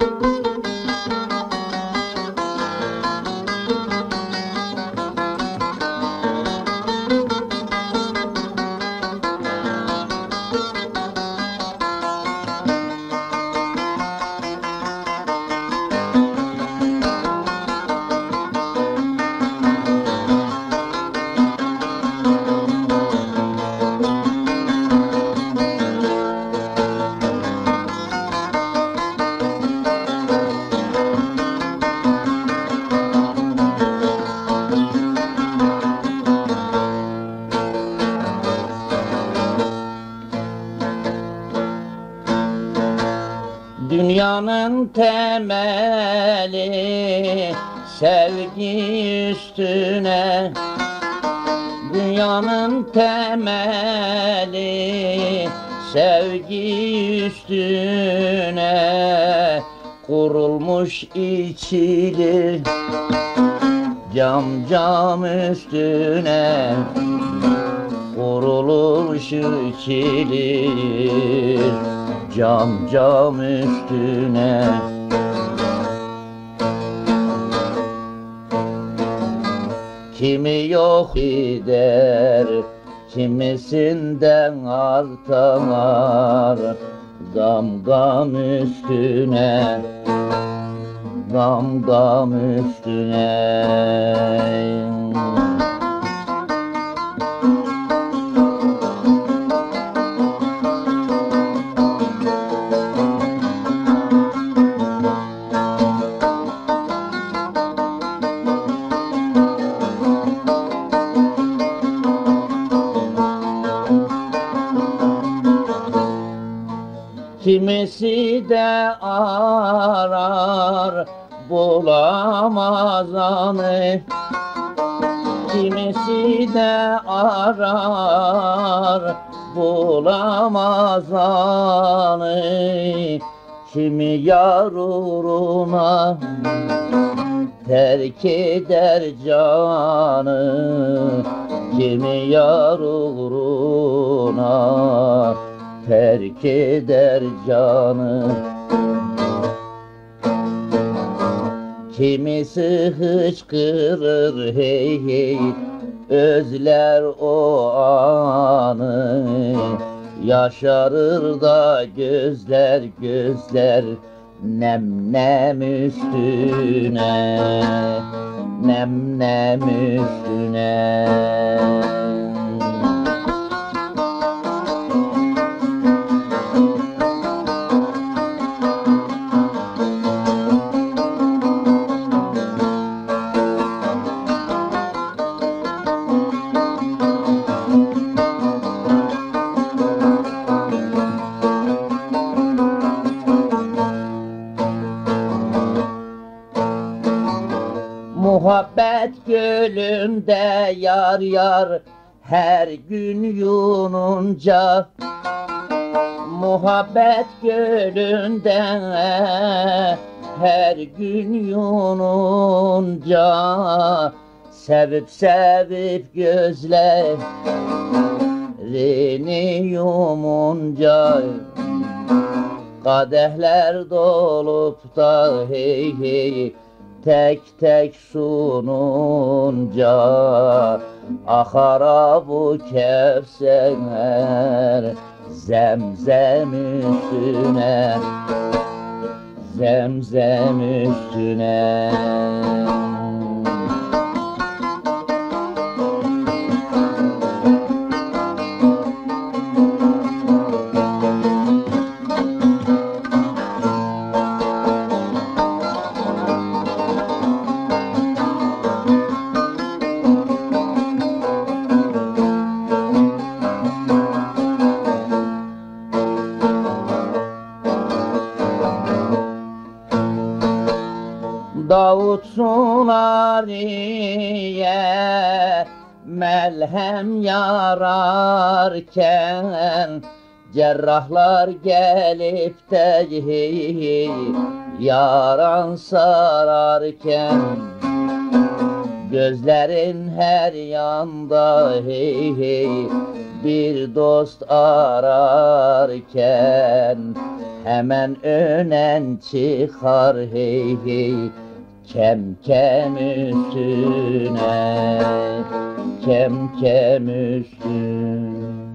Música Dünyanın temeli sevgi üstüne. Dünyanın temeli sevgi üstüne. Kurulmuş içilir cam cam üstüne. Kurulmuş içilir cam cam üstüne. Kimi yok gider Kimisinden artar. Gam gam üstüne Gam gam üstüne Kimisi de arar bulamaz anı. Kimisi de arar bulamaz anı. Kimi yar uğruna terk eder canı. Kimi yar uğruna terk eder canı. Kimisi hıçkırır hey hey özler o anı. Yaşarır da gözler gözler nem nem üstüne Nem nem üstüne Muhabbet gölünde yar yar her gün yununca. Muhabbet gölünde her gün yununca. Sevip sevip gözlerini yumunca Kadehler dolup da hey hey tek tek sununca Akara bu kevser zemzem üstüne Zemzem üstüne Davut Sunari'ye melhem yararken? Cerrahlar gelip de yaran sararken. Gözlerin her yanda hey hey bir dost ararken. Hemen önen çıkar hey hey Kem kem üstüne Kem kem üstüne